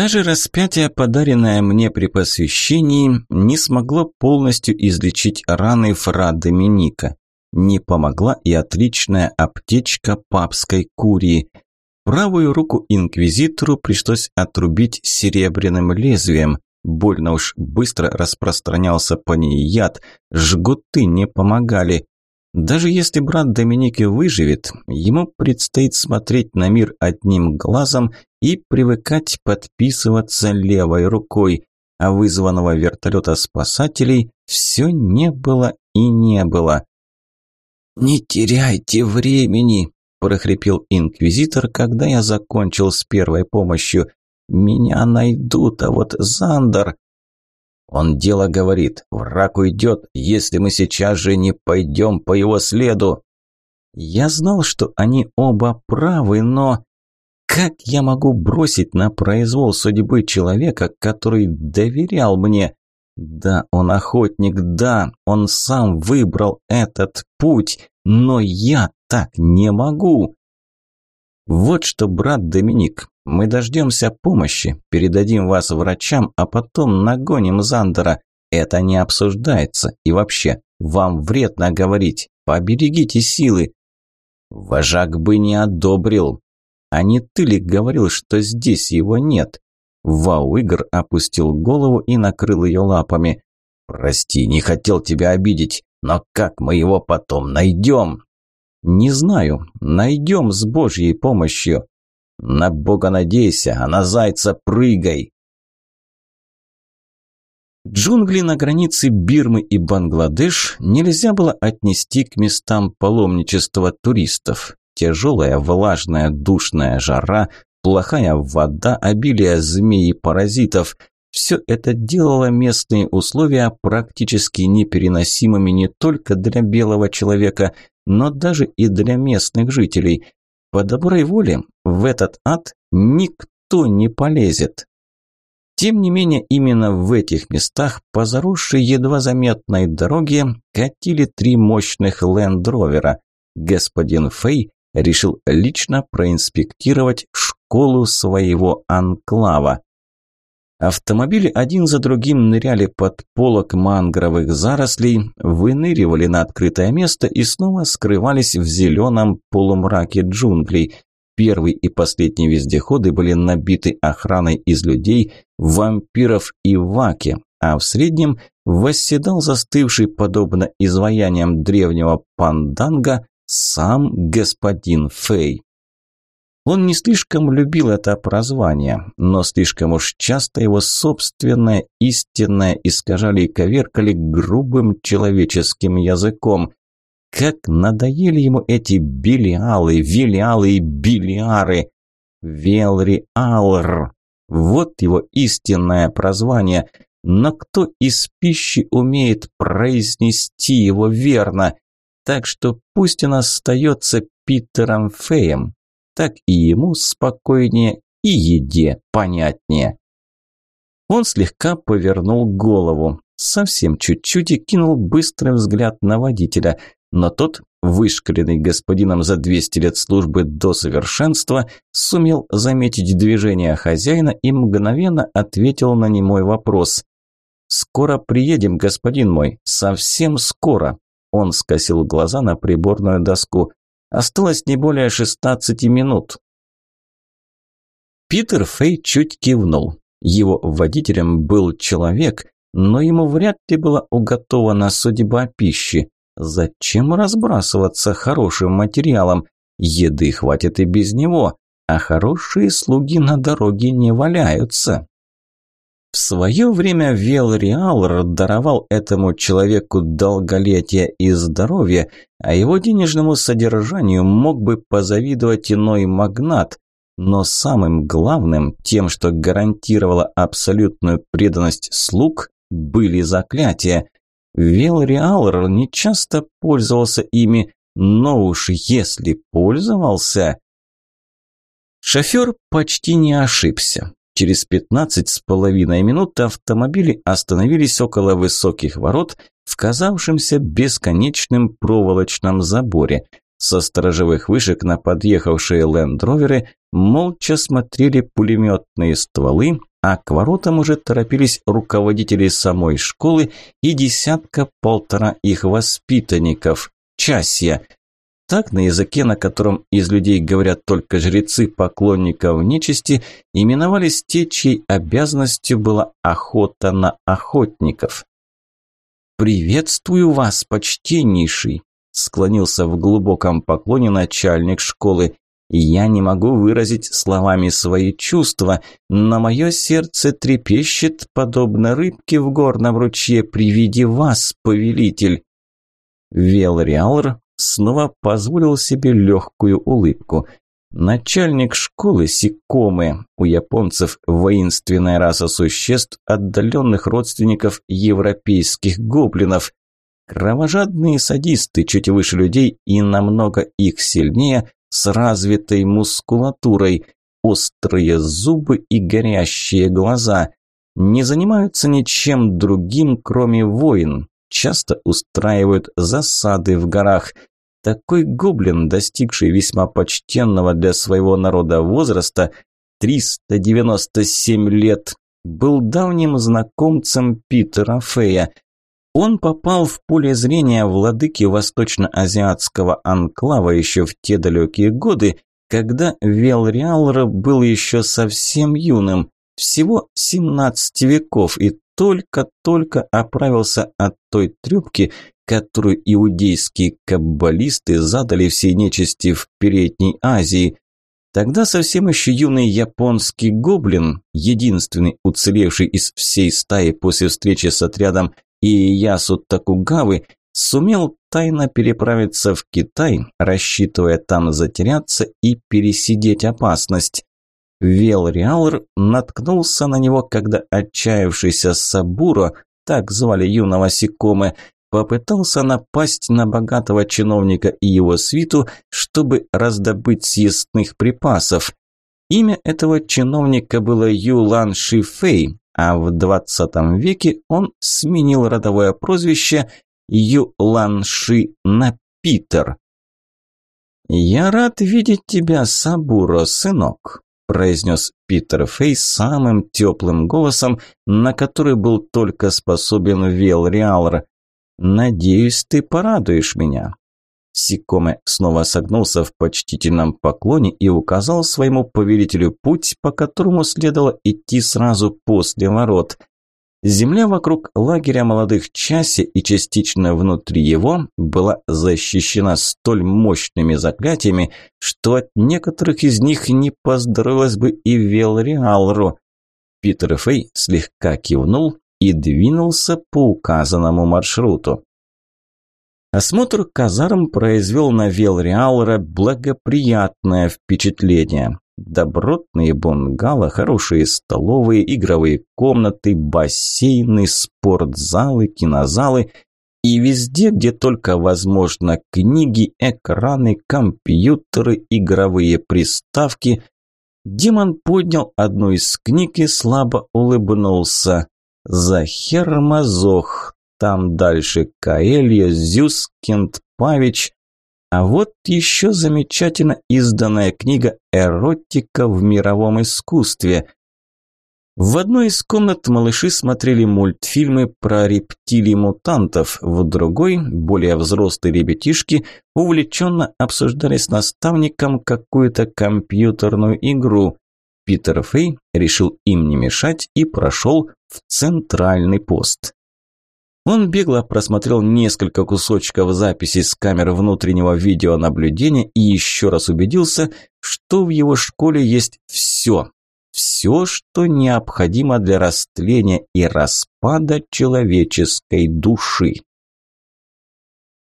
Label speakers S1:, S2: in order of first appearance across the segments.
S1: Даже распятие, подаренное мне при посвящении, не смогло полностью излечить раны фра Доминика. Не помогла и отличная аптечка папской курии. Правую руку инквизитору пришлось отрубить серебряным лезвием. Больно уж быстро распространялся по ней яд, жгуты не помогали. Даже если брат Доминики выживет, ему предстоит смотреть на мир одним глазом и привыкать подписываться левой рукой, а вызванного вертолета спасателей все не было и не было. «Не теряйте времени!» – прохрипел инквизитор, когда я закончил с первой помощью. «Меня найдут, а вот Зандер...» Он дело говорит, враг уйдет, если мы сейчас же не пойдем по его следу. Я знал, что они оба правы, но... Как я могу бросить на произвол судьбы человека, который доверял мне? Да, он охотник, да, он сам выбрал этот путь, но я так не могу. Вот что, брат Доминик, мы дождемся помощи, передадим вас врачам, а потом нагоним Зандера. Это не обсуждается. И вообще, вам вредно говорить. Поберегите силы. Вожак бы не одобрил. А не ты ли говорил, что здесь его нет? Вау Игр опустил голову и накрыл ее лапами. «Прости, не хотел тебя обидеть, но как мы его потом найдем?» «Не знаю. Найдем с Божьей помощью. На Бога надейся, а на зайца прыгай!» Джунгли на границе Бирмы и Бангладеш нельзя было отнести к местам паломничества туристов. Тяжелая, влажная, душная жара, плохая вода, обилие змей и паразитов – все это делало местные условия практически непереносимыми не только для белого человека, но даже и для местных жителей. По доброй воле в этот ад никто не полезет. Тем не менее, именно в этих местах по заросшей едва заметной дороге катили три мощных лендровера. Господин Фэй решил лично проинспектировать школу своего анклава. Автомобили один за другим ныряли под полок мангровых зарослей, выныривали на открытое место и снова скрывались в зеленом полумраке джунглей. Первый и последний вездеходы были набиты охраной из людей, вампиров и ваки, а в среднем восседал застывший, подобно изваяниям древнего панданга, сам господин Фэй. Он не слишком любил это прозвание, но слишком уж часто его собственное истинное искажали и коверкали грубым человеческим языком. Как надоели ему эти билиалы, вилиалы и билиары. Велриалр. Вот его истинное прозвание. Но кто из пищи умеет произнести его верно? Так что пусть он остается Питером Феем, так и ему спокойнее, и еде понятнее. Он слегка повернул голову, совсем чуть-чуть и кинул быстрый взгляд на водителя, но тот, вышкаленный господином за 200 лет службы до совершенства, сумел заметить движение хозяина и мгновенно ответил на немой вопрос. «Скоро приедем, господин мой, совсем скоро!» Он скосил глаза на приборную доску. Осталось не более 16 минут. Питер Фей чуть кивнул. Его водителем был человек, но ему вряд ли была уготована судьба пищи. Зачем разбрасываться хорошим материалом? Еды хватит и без него, а хорошие слуги на дороге не валяются. В свое время Велриал даровал этому человеку долголетие и здоровье, а его денежному содержанию мог бы позавидовать иной магнат. Но самым главным, тем, что гарантировало абсолютную преданность слуг, были заклятия. Велриалр не часто пользовался ими, но уж если пользовался... Шофер почти не ошибся. Через пятнадцать с половиной минут автомобили остановились около высоких ворот в казавшемся бесконечным проволочном заборе. Со сторожевых вышек на подъехавшие лендроверы молча смотрели пулеметные стволы, а к воротам уже торопились руководители самой школы и десятка-полтора их воспитанников, часья. Так на языке, на котором из людей говорят только жрецы поклонников нечисти, именовались те, чьей обязанностью была охота на охотников. «Приветствую вас, почтеннейший!» – склонился в глубоком поклоне начальник школы. «Я не могу выразить словами свои чувства, но мое сердце трепещет, подобно рыбке в горном ручье при виде вас, повелитель!» Велриалр снова позволил себе легкую улыбку. Начальник школы Сикомы, у японцев воинственная раса существ, отдаленных родственников европейских гоблинов. Кровожадные садисты чуть выше людей и намного их сильнее, с развитой мускулатурой, острые зубы и горящие глаза. Не занимаются ничем другим, кроме войн. Часто устраивают засады в горах – такой гоблин, достигший весьма почтенного для своего народа возраста, 397 лет, был давним знакомцем Питера Фея. Он попал в поле зрения владыки восточно-азиатского анклава еще в те далекие годы, когда Велриалр был еще совсем юным, всего 17 веков, и только-только оправился от той трюбки, которую иудейские каббалисты задали всей нечисти в Передней Азии. Тогда совсем еще юный японский гоблин, единственный уцелевший из всей стаи после встречи с отрядом Иясу Такугавы, сумел тайно переправиться в Китай, рассчитывая там затеряться и пересидеть опасность. Велриалр наткнулся на него, когда отчаявшийся Сабуро, так звали юного Сикомы, попытался напасть на богатого чиновника и его свиту, чтобы раздобыть съестных припасов. Имя этого чиновника было Юлан Шифей, а в 20 веке он сменил родовое прозвище Юлан Ши на Питер. «Я рад видеть тебя, Сабуро, сынок», – произнес Питер Фей самым теплым голосом, на который был только способен Вел Риалр. «Надеюсь, ты порадуешь меня». Сикоме снова согнулся в почтительном поклоне и указал своему повелителю путь, по которому следовало идти сразу после ворот. Земля вокруг лагеря молодых часи и частично внутри его была защищена столь мощными заклятиями, что от некоторых из них не поздоровилось бы и Велриалру. Питер Фей слегка кивнул и двинулся по указанному маршруту. Осмотр казарм произвел на Велриалра благоприятное впечатление. Добротные бунгало, хорошие столовые, игровые комнаты, бассейны, спортзалы, кинозалы и везде, где только возможно, книги, экраны, компьютеры, игровые приставки. Демон поднял одну из книг и слабо улыбнулся. Захер Мазох, там дальше Каэлья, Зюс, Павич. А вот еще замечательно изданная книга «Эротика в мировом искусстве». В одной из комнат малыши смотрели мультфильмы про рептилий-мутантов, в другой, более взрослые ребятишки, увлеченно обсуждали с наставником какую-то компьютерную игру. Питер Фей решил им не мешать и прошел в центральный пост. Он бегло просмотрел несколько кусочков записей с камер внутреннего видеонаблюдения и еще раз убедился, что в его школе есть все. Все, что необходимо для растления и распада человеческой души.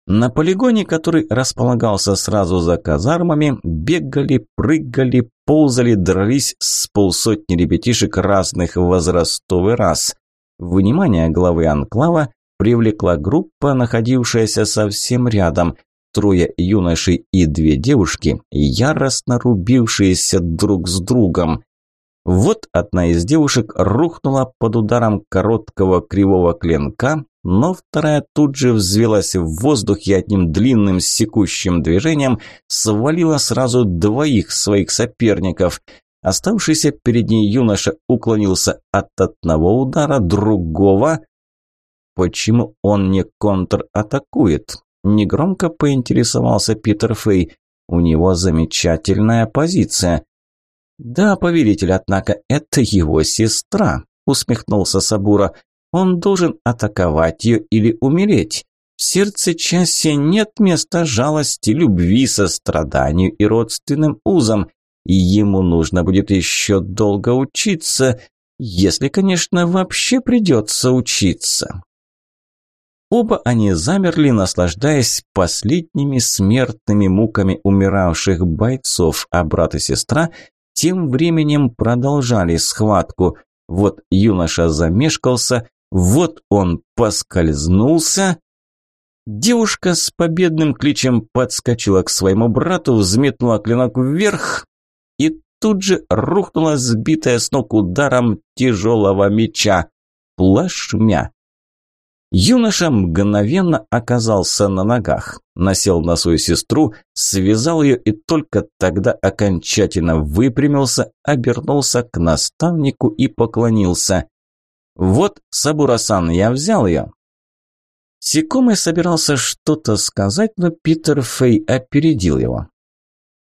S1: На полигоне, который располагался сразу за казармами, бегали, прыгали, ползали, дрались с полсотни ребятишек разных возрастов и рас. Внимание главы анклава привлекла группа, находившаяся совсем рядом. Трое юношей и две девушки, яростно рубившиеся друг с другом. Вот одна из девушек рухнула под ударом короткого кривого клинка, но вторая тут же взвелась в воздух и одним длинным секущим движением свалила сразу двоих своих соперников. Оставшийся перед ней юноша уклонился от одного удара, другого. Почему он не контратакует? Негромко поинтересовался Питер Фей. У него замечательная позиция. Да, повелитель, однако, это его сестра, усмехнулся Сабура. Он должен атаковать ее или умереть. В сердце Часи нет места жалости, любви, состраданию и родственным узам. И ему нужно будет еще долго учиться, если, конечно, вообще придется учиться. Оба они замерли, наслаждаясь последними смертными муками умиравших бойцов, а брат и сестра тем временем продолжали схватку. Вот юноша замешкался, вот он поскользнулся. Девушка с победным кличем подскочила к своему брату, взметнула клинок вверх и тут же рухнула сбитая с ног ударом тяжелого меча. Плашмя. Юноша мгновенно оказался на ногах, насел на свою сестру, связал ее и только тогда окончательно выпрямился, обернулся к наставнику и поклонился. «Вот, Сабурасан, я взял ее». Сикомой собирался что-то сказать, но Питер Фей опередил его.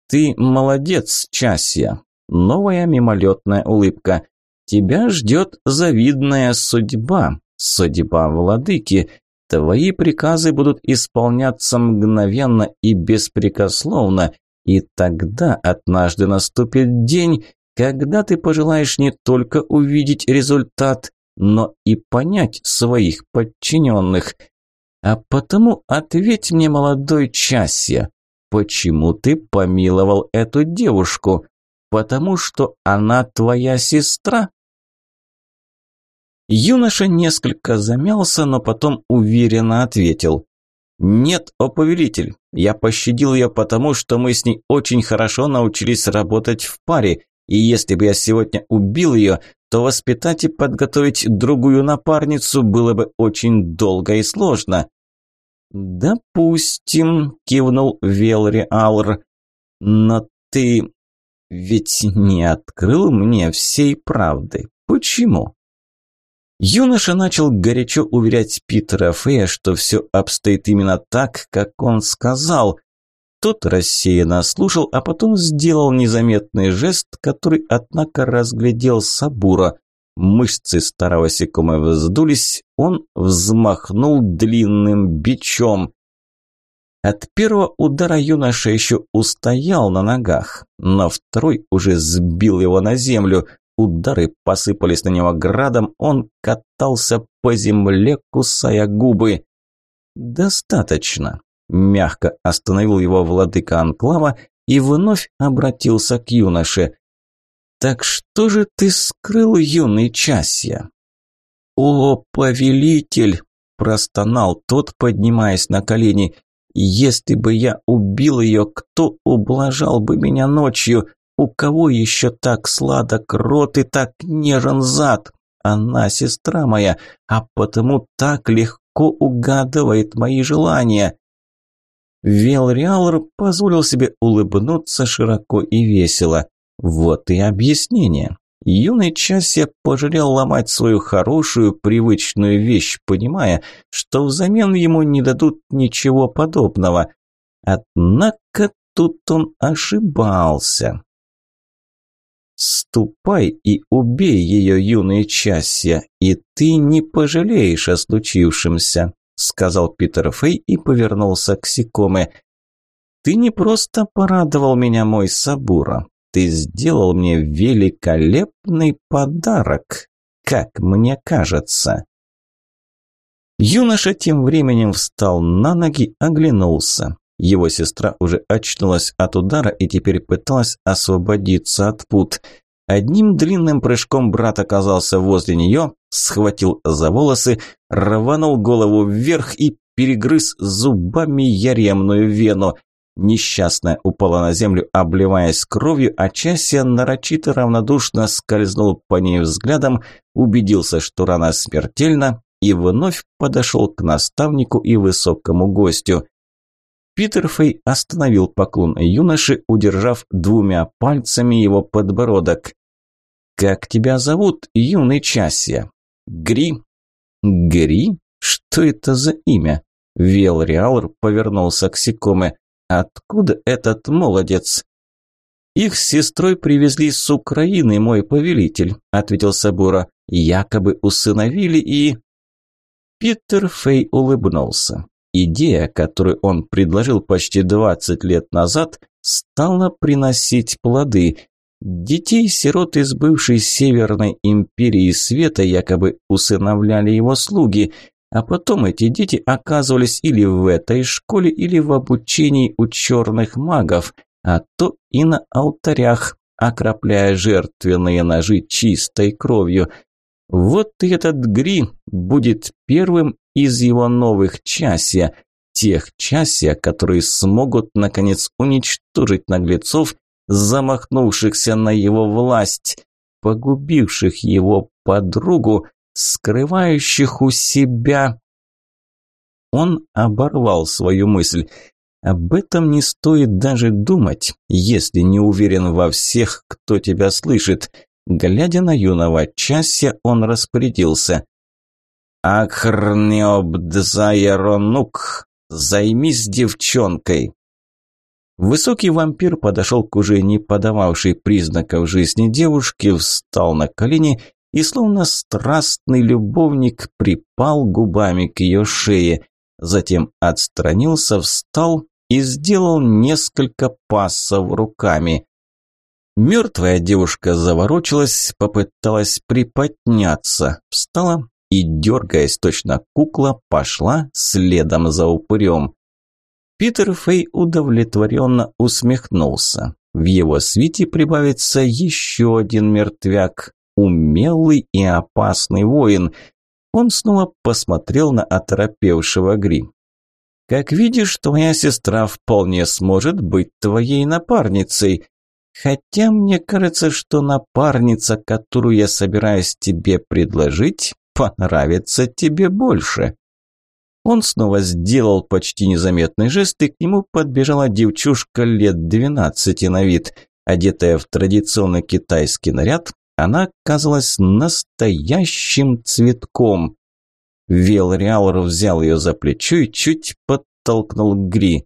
S1: «Ты молодец, Часия!» Новая мимолетная улыбка. «Тебя ждет завидная судьба, судьба владыки. Твои приказы будут исполняться мгновенно и беспрекословно, и тогда однажды наступит день, когда ты пожелаешь не только увидеть результат, но и понять своих подчиненных. А потому ответь мне, молодой Часья, почему ты помиловал эту девушку? Потому что она твоя сестра? Юноша несколько замялся, но потом уверенно ответил. «Нет, о повелитель, я пощадил ее потому, что мы с ней очень хорошо научились работать в паре, и если бы я сегодня убил ее, то воспитать и подготовить другую напарницу было бы очень долго и сложно». «Допустим», – кивнул Велри Алр, – «но ты ведь не открыл мне всей правды. Почему?» Юноша начал горячо уверять Питера Фея, что все обстоит именно так, как он сказал. Тот рассеянно слушал, а потом сделал незаметный жест, который, однако, разглядел Сабура. Мышцы старого секума вздулись, он взмахнул длинным бичом. От первого удара юноша еще устоял на ногах, но второй уже сбил его на землю. Удары посыпались на него градом, он катался по земле, кусая губы. «Достаточно», – мягко остановил его владыка Анклава и вновь обратился к юноше. «Так что же ты скрыл, юный Часья?» «О, повелитель!» – простонал тот, поднимаясь на колени. «Если бы я убил ее, кто ублажал бы меня ночью? У кого еще так сладок рот и так нежен зад? Она сестра моя, а потому так легко угадывает мои желания». Велриалр позволил себе улыбнуться широко и весело. Вот и объяснение. Юный Часе пожалел ломать свою хорошую, привычную вещь, понимая, что взамен ему не дадут ничего подобного. Однако тут он ошибался. «Ступай и убей ее, юный Часья, и ты не пожалеешь о случившемся», сказал Питер Фей и повернулся к Сикоме. «Ты не просто порадовал меня, мой Сабура, ты сделал мне великолепный подарок, как мне кажется». Юноша тем временем встал на ноги, оглянулся. Его сестра уже очнулась от удара и теперь пыталась освободиться от пут. Одним длинным прыжком брат оказался возле нее, схватил за волосы, рванул голову вверх и перегрыз зубами яремную вену. Несчастная упала на землю, обливаясь кровью, а Часия нарочито равнодушно скользнул по ней взглядом, убедился, что рана смертельна, и вновь подошел к наставнику и высокому гостю. Питер Фей остановил поклон юноши, удержав двумя пальцами его подбородок. «Как тебя зовут, юный Часия?» «Гри». «Гри? Что это за имя?» Вел Риалр повернулся к Сикоме. «Откуда этот молодец?» «Их с сестрой привезли с Украины, мой повелитель», – ответил Сабура. «Якобы усыновили и...» Питер Фей улыбнулся. Идея, которую он предложил почти 20 лет назад, стала приносить плоды. Детей-сирот из бывшей Северной империи света якобы усыновляли его слуги, а потом эти дети оказывались или в этой школе, или в обучении у черных магов, а то и на алтарях, окропляя жертвенные ножи чистой кровью. Вот и этот Гри будет первым из его новых часия, тех часия, которые смогут, наконец, уничтожить наглецов, замахнувшихся на его власть, погубивших его подругу, скрывающих у себя. Он оборвал свою мысль. Об этом не стоит даже думать, если не уверен во всех, кто тебя слышит. Глядя на юного чася, он распорядился. Акхрнеобдзайронук, займись девчонкой. Высокий вампир подошел к уже не подававшей признаков жизни девушке, встал на колени и, словно страстный любовник, припал губами к ее шее. Затем отстранился, встал и сделал несколько пассов руками. Мертвая девушка заворочилась, попыталась приподняться, встала, и, дергаясь точно кукла, пошла следом за упырем. Питер Фей удовлетворенно усмехнулся. В его свите прибавится еще один мертвяк, умелый и опасный воин. Он снова посмотрел на оторопевшего Гри. «Как видишь, твоя сестра вполне сможет быть твоей напарницей. Хотя мне кажется, что напарница, которую я собираюсь тебе предложить, понравится тебе больше». Он снова сделал почти незаметный жест, и к нему подбежала девчушка лет двенадцати на вид. Одетая в традиционный китайский наряд, она казалась настоящим цветком. Вел Риалор взял ее за плечо и чуть подтолкнул Гри.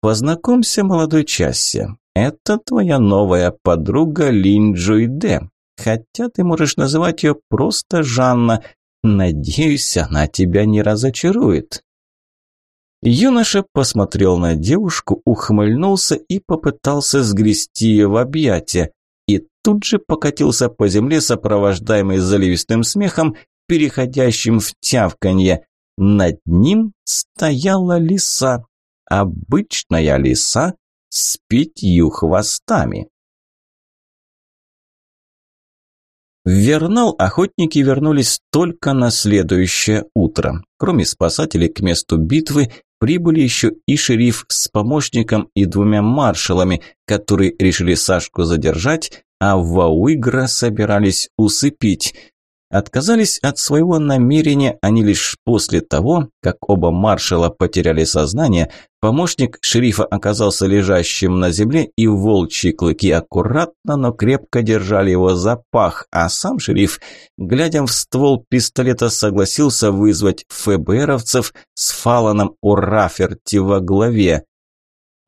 S1: «Познакомься, молодой Часси, это твоя новая подруга Лин Джуйде. Хотя ты можешь называть ее просто Жанна. Надеюсь, она тебя не разочарует». Юноша посмотрел на девушку, ухмыльнулся и попытался сгрести ее в объятия, и тут же покатился по земле, сопровождаемый заливистым смехом, переходящим в тявканье. Над ним стояла лиса, обычная лиса с пятью хвостами. В Вернал охотники вернулись только на следующее утро. Кроме спасателей к месту битвы прибыли еще и шериф с помощником и двумя маршалами, которые решили Сашку задержать, а Вауигра собирались усыпить. Отказались от своего намерения они лишь после того, как оба маршала потеряли сознание, помощник шерифа оказался лежащим на земле, и волчьи клыки аккуратно, но крепко держали его за пах, а сам шериф, глядя в ствол пистолета, согласился вызвать ФБРовцев с Фаланом Ураферти во главе.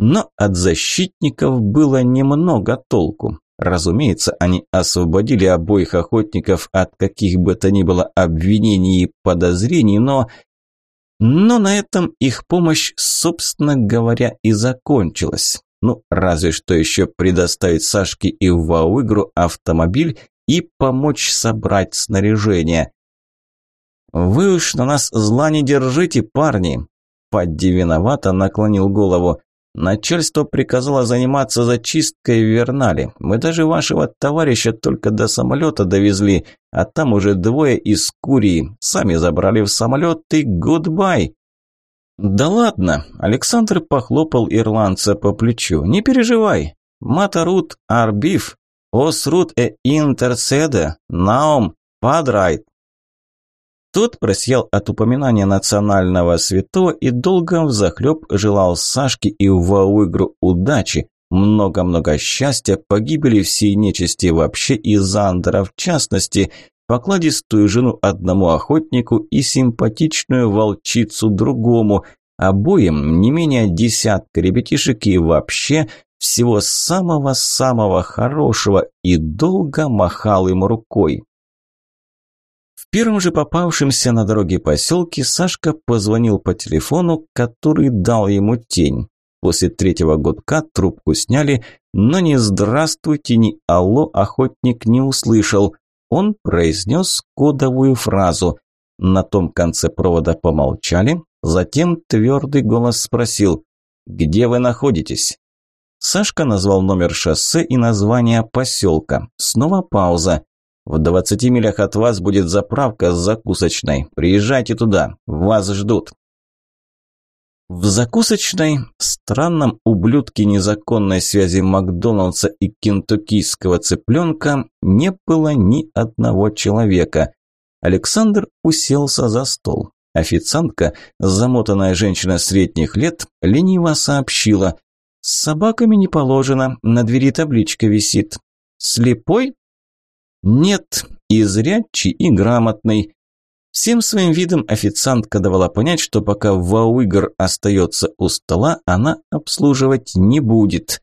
S1: Но от защитников было немного толку. Разумеется, они освободили обоих охотников от каких бы то ни было обвинений и подозрений, но... Но на этом их помощь, собственно говоря, и закончилась. Ну, разве что еще предоставить Сашке и Вауигру автомобиль и помочь собрать снаряжение. «Вы уж на нас зла не держите, парни!» Падди виновато наклонил голову. Начальство приказало заниматься зачисткой в Вернале. Мы даже вашего товарища только до самолета довезли, а там уже двое из Курии. Сами забрали в самолет и гудбай. Да ладно, Александр похлопал ирландца по плечу. Не переживай. Матарут арбив, осрут э интерседе, наум, падрайт. Тот просиял от упоминания национального святого и долго взахлеб желал Сашке и Вауигру удачи, много-много счастья, погибели всей нечисти вообще и Зандера в частности, покладистую жену одному охотнику и симпатичную волчицу другому, обоим не менее десятка ребятишек и вообще всего самого-самого хорошего и долго махал им рукой. Первом же попавшемся на дороге поселке Сашка позвонил по телефону, который дал ему тень. После третьего гудка трубку сняли, но ни «здравствуйте», ни «алло» охотник не услышал. Он произнес кодовую фразу. На том конце провода помолчали, затем твердый голос спросил «Где вы находитесь?» Сашка назвал номер шоссе и название поселка. Снова пауза. «В двадцати милях от вас будет заправка с закусочной. Приезжайте туда, вас ждут». В закусочной, странном ублюдке незаконной связи Макдоналдса и кентуккийского цыпленка не было ни одного человека. Александр уселся за стол. Официантка, замотанная женщина средних лет, лениво сообщила. «С собаками не положено, на двери табличка висит. Слепой?» «Нет, и зрячий, и грамотный. Всем своим видом официантка давала понять, что пока Вауигр остается у стола, она обслуживать не будет.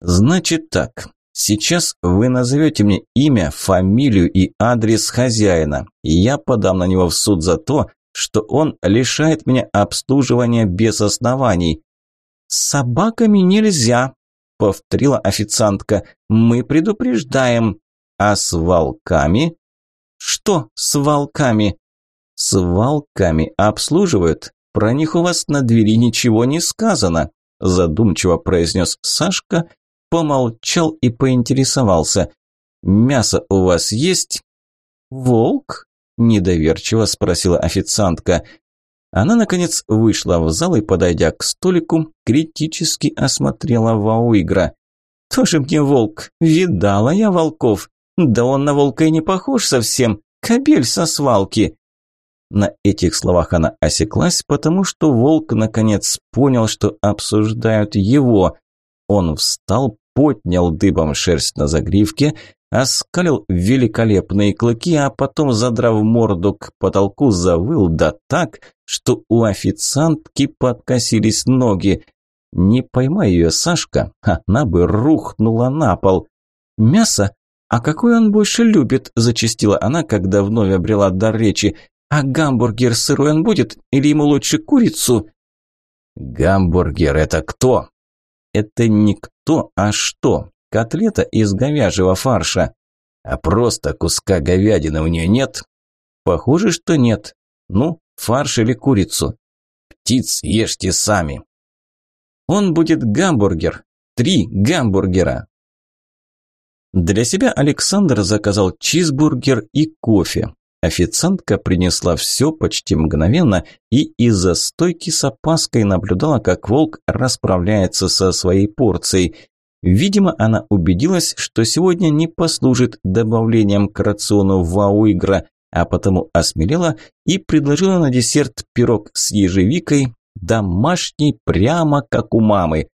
S1: Значит так, сейчас вы назовете мне имя, фамилию и адрес хозяина, и я подам на него в суд за то, что он лишает меня обслуживания без оснований. «С собаками нельзя», – повторила официантка. «Мы предупреждаем. А с волками?» Что с волками? С волками обслуживают? Про них у вас на двери ничего не сказано, задумчиво произнес Сашка, помолчал и поинтересовался. Мясо у вас есть? Волк? Недоверчиво спросила официантка. Она, наконец, вышла в зал и, подойдя к столику, критически осмотрела Вауигра. «Тоже мне волк. Видала я волков. Да он на волка и не похож совсем. Кобель со свалки. На этих словах она осеклась, потому что волк наконец понял, что обсуждают его. Он встал, поднял дыбом шерсть на загривке, оскалил великолепные клыки, а потом, задрав морду к потолку, завыл да так, что у официантки подкосились ноги. Не поймай ее, Сашка, она бы рухнула на пол. Мясо «А какой он больше любит?» – зачастила она, когда вновь обрела дар речи. «А гамбургер сырой он будет? Или ему лучше курицу?» «Гамбургер – это кто?» «Это не кто, а что. Котлета из говяжьего фарша. А просто куска говядины у нее нет?» «Похоже, что нет. Ну, фарш или курицу?» «Птиц ешьте сами». «Он будет гамбургер. Три гамбургера. Для себя Александр заказал чизбургер и кофе. Официантка принесла все почти мгновенно и из-за стойки с опаской наблюдала, как волк расправляется со своей порцией. Видимо, она убедилась, что сегодня не послужит добавлением к рациону вауигра, а потому осмелела и предложила на десерт пирог с ежевикой, домашний прямо как у мамы.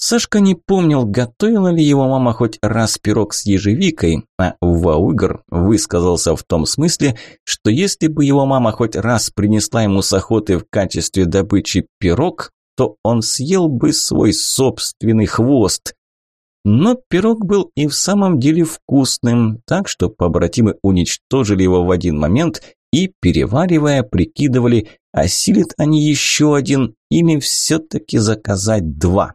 S1: Сашка не помнил, готовила ли его мама хоть раз пирог с ежевикой, а Ваугр высказался в том смысле, что если бы его мама хоть раз принесла ему с охоты в качестве добычи пирог, то он съел бы свой собственный хвост. Но пирог был и в самом деле вкусным, так что побратимы уничтожили его в один момент и, переваривая, прикидывали, осилит они еще один или все-таки заказать два.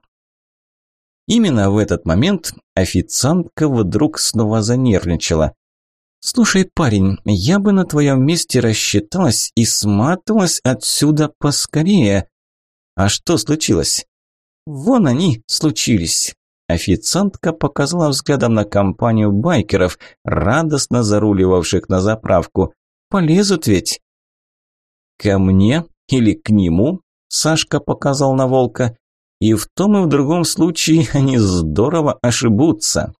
S1: Именно в этот момент официантка вдруг снова занервничала. «Слушай, парень, я бы на твоем месте рассчиталась и сматывалась отсюда поскорее». «А что случилось?» «Вон они случились». Официантка показала взглядом на компанию байкеров, радостно заруливавших на заправку. «Полезут ведь». «Ко мне или к нему?» Сашка показал на волка. И в том и в другом случае они здорово ошибутся.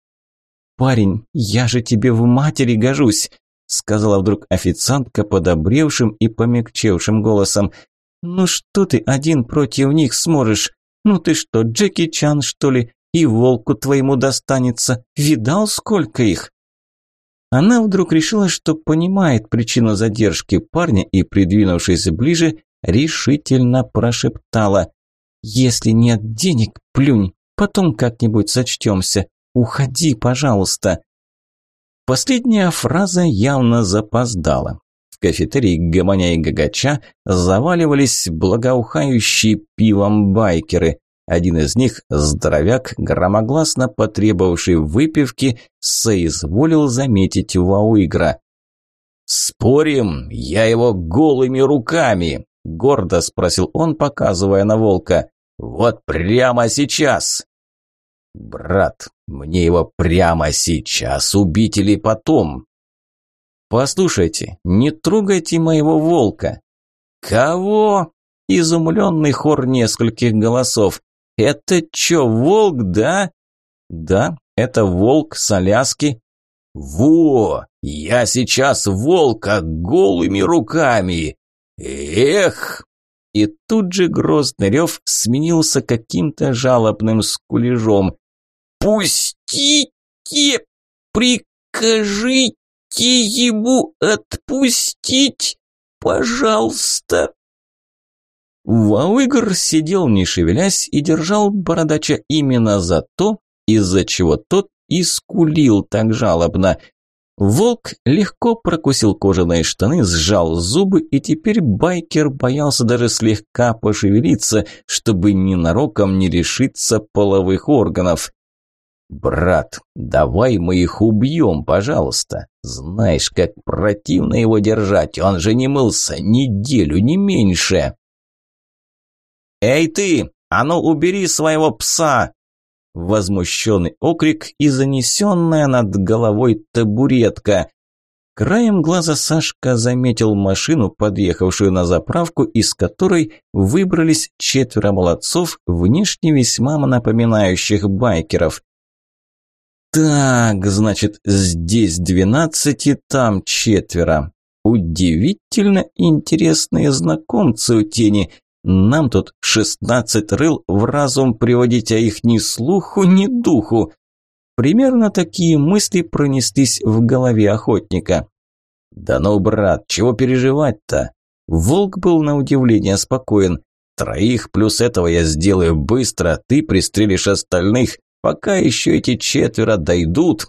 S1: «Парень, я же тебе в матери гожусь!» сказала вдруг официантка подобревшим и помягчевшим голосом. «Ну что ты один против них сможешь? Ну ты что, Джеки Чан, что ли? И волку твоему достанется. Видал, сколько их?» Она вдруг решила, что понимает причину задержки парня и, придвинувшись ближе, решительно прошептала. «Если нет денег, плюнь, потом как-нибудь сочтемся. Уходи, пожалуйста». Последняя фраза явно запоздала. В кафетерии гомоня и гагача заваливались благоухающие пивом байкеры. Один из них, здоровяк, громогласно потребовавший выпивки, соизволил заметить Вауигра. «Спорим, я его голыми руками!» – гордо спросил он, показывая на волка. «Вот прямо сейчас!» «Брат, мне его прямо сейчас убить или потом?» «Послушайте, не трогайте моего волка!» «Кого?» – изумленный хор нескольких голосов. «Это чё, волк, да?» «Да, это волк с Аляски». «Во! Я сейчас волка голыми руками! Эх!» И тут же грозный рев сменился каким-то жалобным скулежом. «Пустите! Прикажите ему отпустить! Пожалуйста!» Вауигр сидел не шевелясь и держал бородача именно за то, из-за чего тот и скулил так жалобно. Волк легко прокусил кожаные штаны, сжал зубы, и теперь байкер боялся даже слегка пошевелиться, чтобы ненароком не решиться половых органов. «Брат, давай мы их убьем, пожалуйста. Знаешь, как противно его держать, он же не мылся неделю, не меньше». «Эй ты, а ну убери своего пса!» Возмущенный окрик и занесенная над головой табуретка. Краем глаза Сашка заметил машину, подъехавшую на заправку, из которой выбрались четверо молодцов, внешне весьма напоминающих байкеров. «Так, значит, здесь двенадцать и там четверо. Удивительно интересные знакомцы у тени. Нам тут шестнадцать рыл в разум приводить, а их ни слуху, ни духу. Примерно такие мысли пронеслись в голове охотника. «Да ну, брат, чего переживать-то?» Волк был на удивление спокоен. «Троих плюс этого я сделаю быстро, ты пристрелишь остальных, пока еще эти четверо дойдут».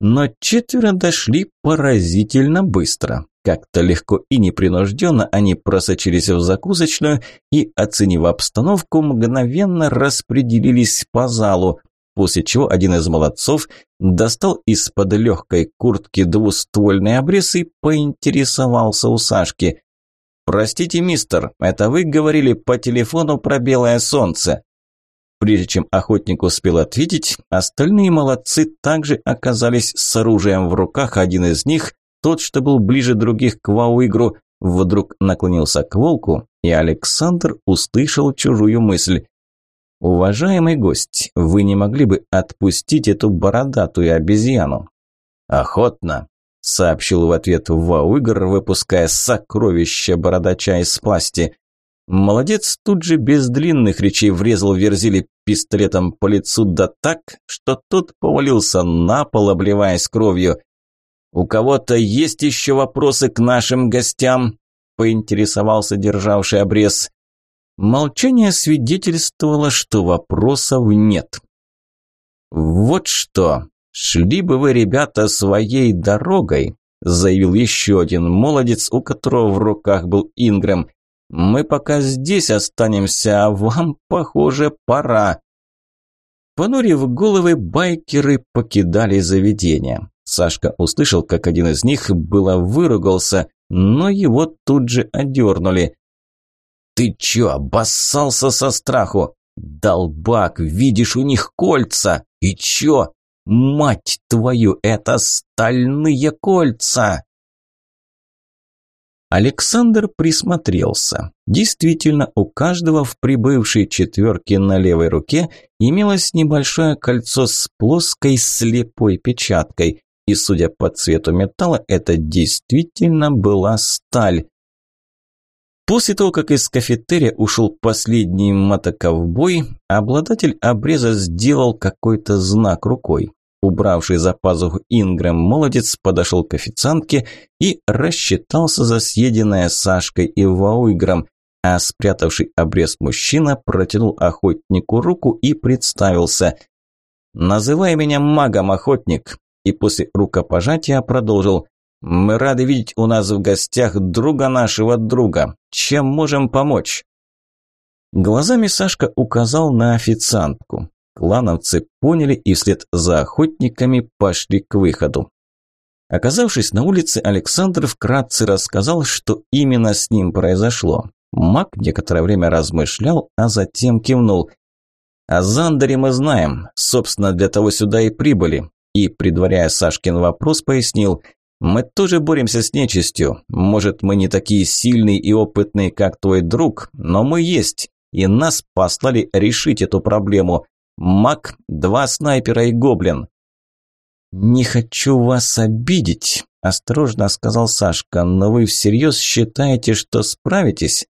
S1: Но четверо дошли поразительно быстро. Как-то легко и непринужденно они просочились в закусочную и, оценив обстановку, мгновенно распределились по залу, после чего один из молодцов достал из-под легкой куртки двуствольный обрез и поинтересовался у Сашки. «Простите, мистер, это вы говорили по телефону про белое солнце?» Прежде чем охотник успел ответить, остальные молодцы также оказались с оружием в руках, один из них тот, что был ближе других к вау-игру, вдруг наклонился к волку, и Александр услышал чужую мысль. «Уважаемый гость, вы не могли бы отпустить эту бородатую обезьяну?» «Охотно», – сообщил в ответ вау-игр, выпуская сокровище бородача из пласти. Молодец тут же без длинных речей врезал Верзили пистолетом по лицу да так, что тот повалился на пол, обливаясь кровью. «У кого-то есть еще вопросы к нашим гостям?» – поинтересовался державший обрез. Молчание свидетельствовало, что вопросов нет. «Вот что, шли бы вы, ребята, своей дорогой», – заявил еще один молодец, у которого в руках был Ингрэм. «Мы пока здесь останемся, а вам, похоже, пора». Понурив головы, байкеры покидали заведение. Сашка услышал, как один из них было выругался, но его тут же одернули. «Ты чё, обоссался со страху? Долбак, видишь, у них кольца! И чё? Мать твою, это стальные кольца!» Александр присмотрелся. Действительно, у каждого в прибывшей четверке на левой руке имелось небольшое кольцо с плоской слепой печаткой. И, судя по цвету металла, это действительно была сталь. После того, как из кафетерия ушел последний мотоковбой, обладатель обреза сделал какой-то знак рукой. Убравший за пазуху Ингрэм молодец подошел к официантке и рассчитался за съеденное Сашкой и Вауйгром, а спрятавший обрез мужчина протянул охотнику руку и представился. «Называй меня магом-охотник», и после рукопожатия продолжил. «Мы рады видеть у нас в гостях друга нашего друга. Чем можем помочь?» Глазами Сашка указал на официантку. Клановцы поняли и вслед за охотниками пошли к выходу. Оказавшись на улице, Александр вкратце рассказал, что именно с ним произошло. Мак некоторое время размышлял, а затем кивнул. «О Зандере мы знаем. Собственно, для того сюда и прибыли». И, предваряя Сашкин вопрос, пояснил. «Мы тоже боремся с нечистью. Может, мы не такие сильные и опытные, как твой друг, но мы есть, и нас послали решить эту проблему. Мак, два снайпера и гоблин». «Не хочу вас обидеть», – осторожно сказал Сашка, – «но вы всерьез считаете, что справитесь?»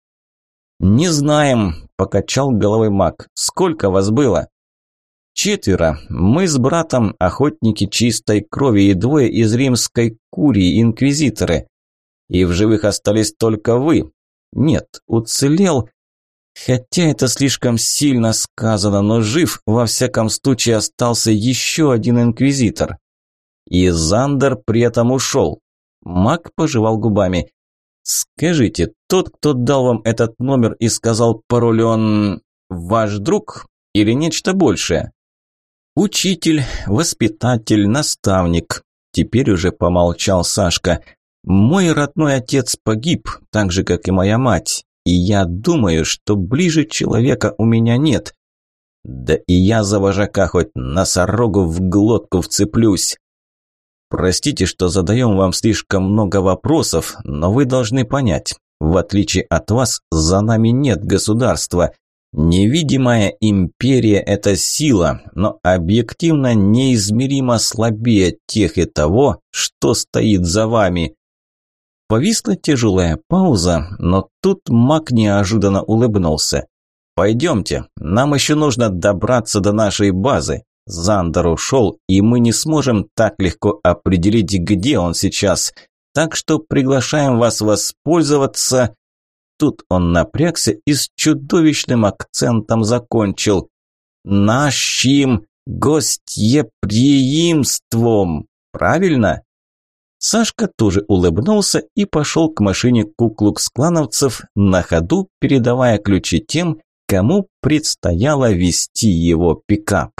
S1: «Не знаем», – покачал головой маг. «Сколько вас было?» «Четверо. Мы с братом охотники чистой крови и двое из римской курии, инквизиторы. И в живых остались только вы. Нет, уцелел. Хотя это слишком сильно сказано, но жив, во всяком случае, остался еще один инквизитор. И Зандер при этом ушел. Маг пожевал губами. «Скажите, тот, кто дал вам этот номер и сказал пароль, он ваш друг или нечто большее?» «Учитель, воспитатель, наставник», – теперь уже помолчал Сашка. «Мой родной отец погиб, так же, как и моя мать, и я думаю, что ближе человека у меня нет. Да и я за вожака хоть носорогу в глотку вцеплюсь. Простите, что задаем вам слишком много вопросов, но вы должны понять, в отличие от вас, за нами нет государства. Невидимая империя – это сила, но объективно неизмеримо слабее тех и того, что стоит за вами. Повисла тяжелая пауза, но тут маг неожиданно улыбнулся. «Пойдемте, нам еще нужно добраться до нашей базы. Зандер ушел, и мы не сможем так легко определить, где он сейчас. Так что приглашаем вас воспользоваться...» Тут он напрягся и с чудовищным акцентом закончил. «Нашим гостеприимством!» Правильно? Сашка тоже улыбнулся и пошел к машине куклукс-клановцев, на ходу передавая ключи тем, кому предстояло вести его пикап.